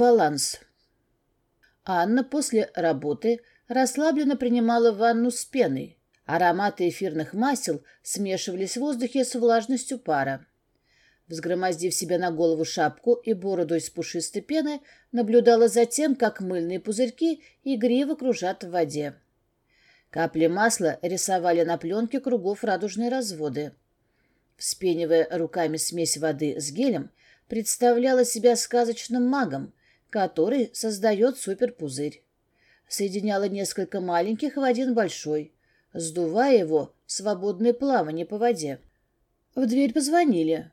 Баланс. Анна после работы расслабленно принимала ванну с пеной. Ароматы эфирных масел смешивались в воздухе с влажностью пара. Взгромоздив себе на голову шапку и бороду из пушистой пены, наблюдала за тем, как мыльные пузырьки игриво кружат в воде. Капли масла рисовали на пленке кругов радужные разводы. Вспенивая руками смесь воды с гелем, представляла себя сказочным магом, который создает суперпузырь. Соединяла несколько маленьких в один большой, сдувая его в свободное плавание по воде. В дверь позвонили.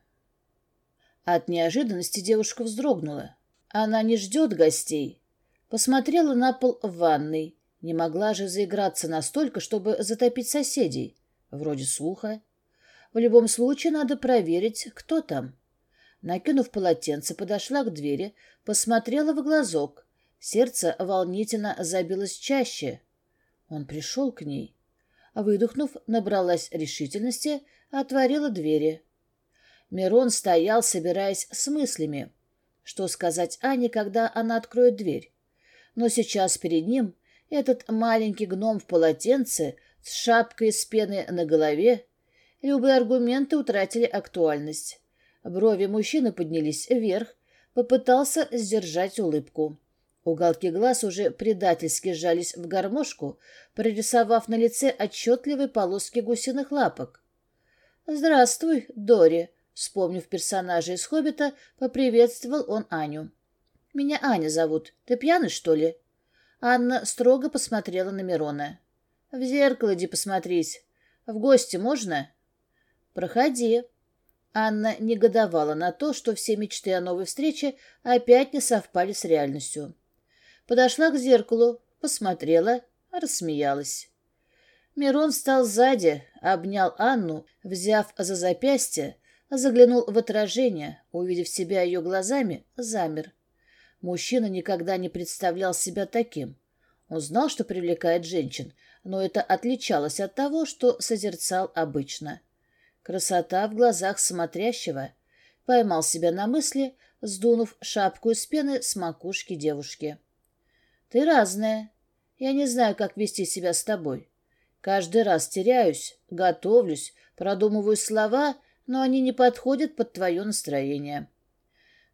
От неожиданности девушка вздрогнула. Она не ждет гостей. Посмотрела на пол в ванной. Не могла же заиграться настолько, чтобы затопить соседей. Вроде слуха. В любом случае надо проверить, кто там. Накинув полотенце, подошла к двери, посмотрела в глазок. Сердце волнительно забилось чаще. Он пришел к ней. Выдохнув, набралась решительности, отворила двери. Мирон стоял, собираясь с мыслями. Что сказать Ане, когда она откроет дверь? Но сейчас перед ним этот маленький гном в полотенце с шапкой из пены на голове. Любые аргументы утратили актуальность. Брови мужчины поднялись вверх, попытался сдержать улыбку. Уголки глаз уже предательски сжались в гармошку, прорисовав на лице отчетливые полоски гусиных лапок. «Здравствуй, Дори!» Вспомнив персонажа из «Хоббита», поприветствовал он Аню. «Меня Аня зовут. Ты пьяный, что ли?» Анна строго посмотрела на Мирона. «В зеркало иди посмотрись. В гости можно?» «Проходи», Анна негодовала на то, что все мечты о новой встрече опять не совпали с реальностью. Подошла к зеркалу, посмотрела, рассмеялась. Мирон встал сзади, обнял Анну, взяв за запястье, заглянул в отражение, увидев себя ее глазами, замер. Мужчина никогда не представлял себя таким. Он знал, что привлекает женщин, но это отличалось от того, что созерцал обычно. Красота в глазах смотрящего. Поймал себя на мысли, сдунув шапку из пены с макушки девушки. «Ты разная. Я не знаю, как вести себя с тобой. Каждый раз теряюсь, готовлюсь, продумываю слова, но они не подходят под твое настроение».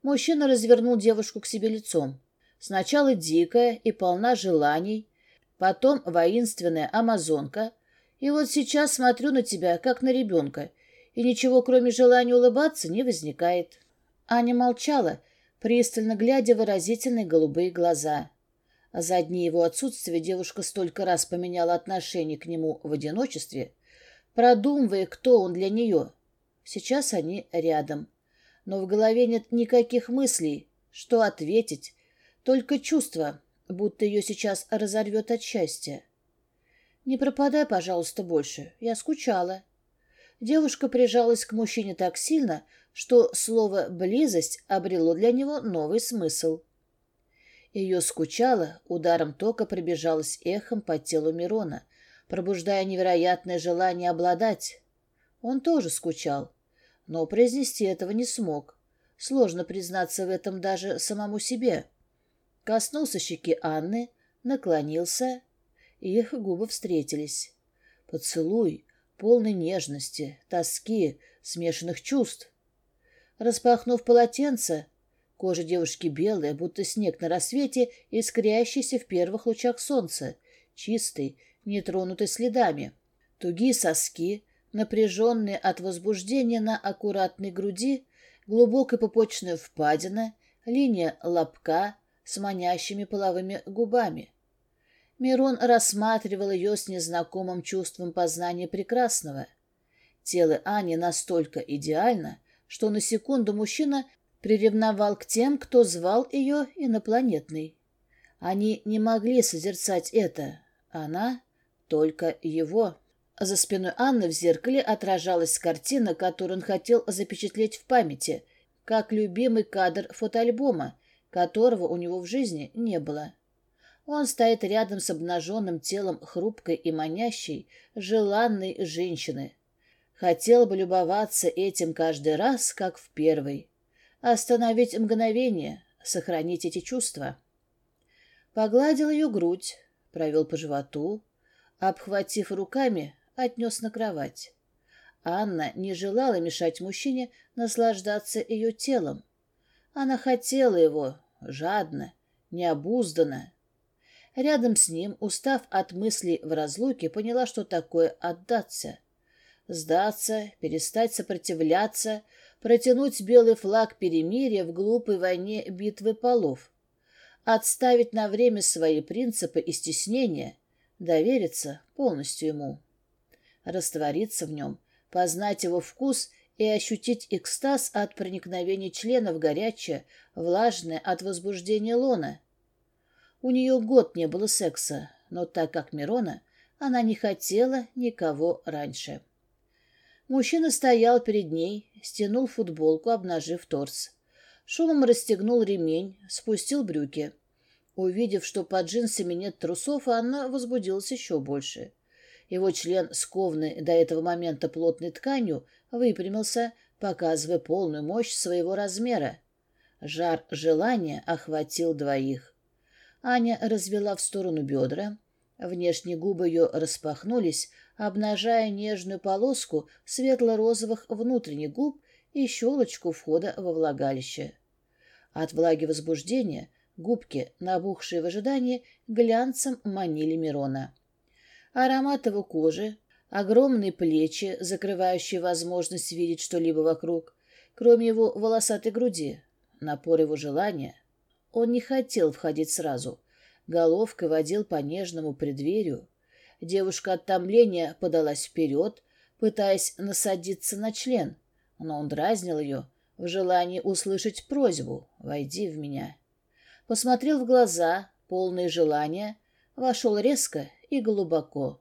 Мужчина развернул девушку к себе лицом. Сначала дикая и полна желаний, потом воинственная амазонка, и вот сейчас смотрю на тебя, как на ребенка, и ничего, кроме желания улыбаться, не возникает. Аня молчала, пристально глядя в выразительные голубые глаза. А за дни его отсутствия девушка столько раз поменяла отношение к нему в одиночестве, продумывая, кто он для нее. Сейчас они рядом. Но в голове нет никаких мыслей, что ответить, только чувство, будто ее сейчас разорвет от счастья. «Не пропадай, пожалуйста, больше. Я скучала». Девушка прижалась к мужчине так сильно, что слово «близость» обрело для него новый смысл. Ее скучало, ударом тока пробежалось эхом по телу Мирона, пробуждая невероятное желание обладать. Он тоже скучал, но произнести этого не смог. Сложно признаться в этом даже самому себе. Коснулся щеки Анны, наклонился, и их губы встретились. Поцелуй, полной нежности, тоски, смешанных чувств. Распахнув полотенце, кожа девушки белая, будто снег на рассвете, искрящийся в первых лучах солнца, чистый, нетронутый следами. Тугие соски, напряженные от возбуждения на аккуратной груди, глубокая пупочная впадина, линия лобка с манящими половыми губами. Мирон рассматривал ее с незнакомым чувством познания прекрасного. Тело Ани настолько идеально, что на секунду мужчина приревновал к тем, кто звал ее инопланетной. Они не могли созерцать это. Она — только его. За спиной Анны в зеркале отражалась картина, которую он хотел запечатлеть в памяти, как любимый кадр фотоальбома, которого у него в жизни не было. Он стоит рядом с обнаженным телом хрупкой и манящей, желанной женщины. Хотел бы любоваться этим каждый раз, как в первый. Остановить мгновение, сохранить эти чувства. Погладил ее грудь, провел по животу, обхватив руками, отнес на кровать. Анна не желала мешать мужчине наслаждаться ее телом. Она хотела его, жадно, необузданно. Рядом с ним, устав от мыслей в разлуке, поняла, что такое отдаться. Сдаться, перестать сопротивляться, протянуть белый флаг перемирия в глупой войне битвы полов. Отставить на время свои принципы и стеснения, довериться полностью ему. Раствориться в нем, познать его вкус и ощутить экстаз от проникновения члена в горячее, влажное от возбуждения лона. У нее год не было секса, но так как Мирона, она не хотела никого раньше. Мужчина стоял перед ней, стянул футболку, обнажив торс. Шумом расстегнул ремень, спустил брюки. Увидев, что под джинсами нет трусов, Анна возбудилась еще больше. Его член, скованный до этого момента плотной тканью, выпрямился, показывая полную мощь своего размера. Жар желания охватил двоих. Аня развела в сторону бедра. Внешние губы ее распахнулись, обнажая нежную полоску светло-розовых внутренних губ и щелочку входа во влагалище. От влаги возбуждения губки, набухшие в ожидании, глянцем манили Мирона. Аромат его кожи, огромные плечи, закрывающие возможность видеть что-либо вокруг, кроме его волосатой груди, напор его желания. Он не хотел входить сразу. Головкой водил по нежному преддверию. Девушка от томления подалась вперед, пытаясь насадиться на член, но он дразнил ее в желании услышать просьбу «Войди в меня». Посмотрел в глаза, полные желания, вошел резко и глубоко.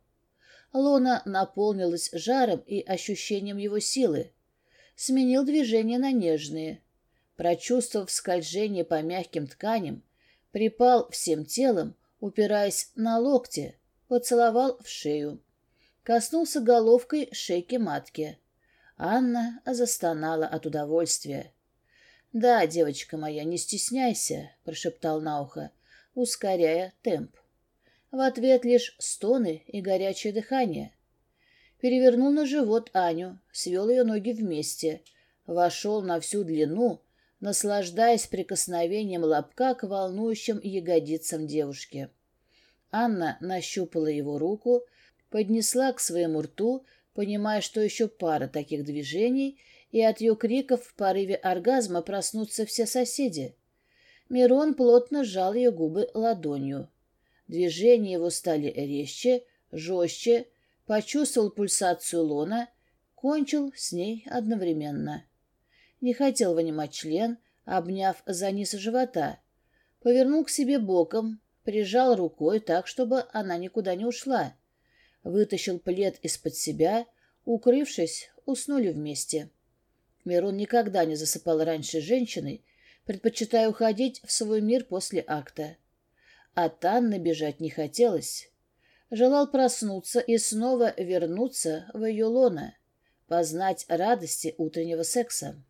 Лона наполнилась жаром и ощущением его силы. Сменил движение на нежные. Прочувствовав скольжение по мягким тканям, припал всем телом, упираясь на локти, поцеловал в шею. Коснулся головкой шейки матки. Анна застонала от удовольствия. «Да, девочка моя, не стесняйся», — прошептал на ухо, ускоряя темп. В ответ лишь стоны и горячее дыхание. Перевернул на живот Аню, свел ее ноги вместе, вошел на всю длину, наслаждаясь прикосновением лобка к волнующим ягодицам девушки. Анна нащупала его руку, поднесла к своему рту, понимая, что еще пара таких движений, и от ее криков в порыве оргазма проснутся все соседи. Мирон плотно сжал ее губы ладонью. Движения его стали резче, жестче, почувствовал пульсацию лона, кончил с ней одновременно. Не хотел вынимать член, обняв за низ живота. Повернул к себе боком, прижал рукой так, чтобы она никуда не ушла. Вытащил плед из-под себя, укрывшись, уснули вместе. Мирон никогда не засыпал раньше женщиной, предпочитая уходить в свой мир после акта. От Анны бежать не хотелось. Желал проснуться и снова вернуться в ее лоно, познать радости утреннего секса.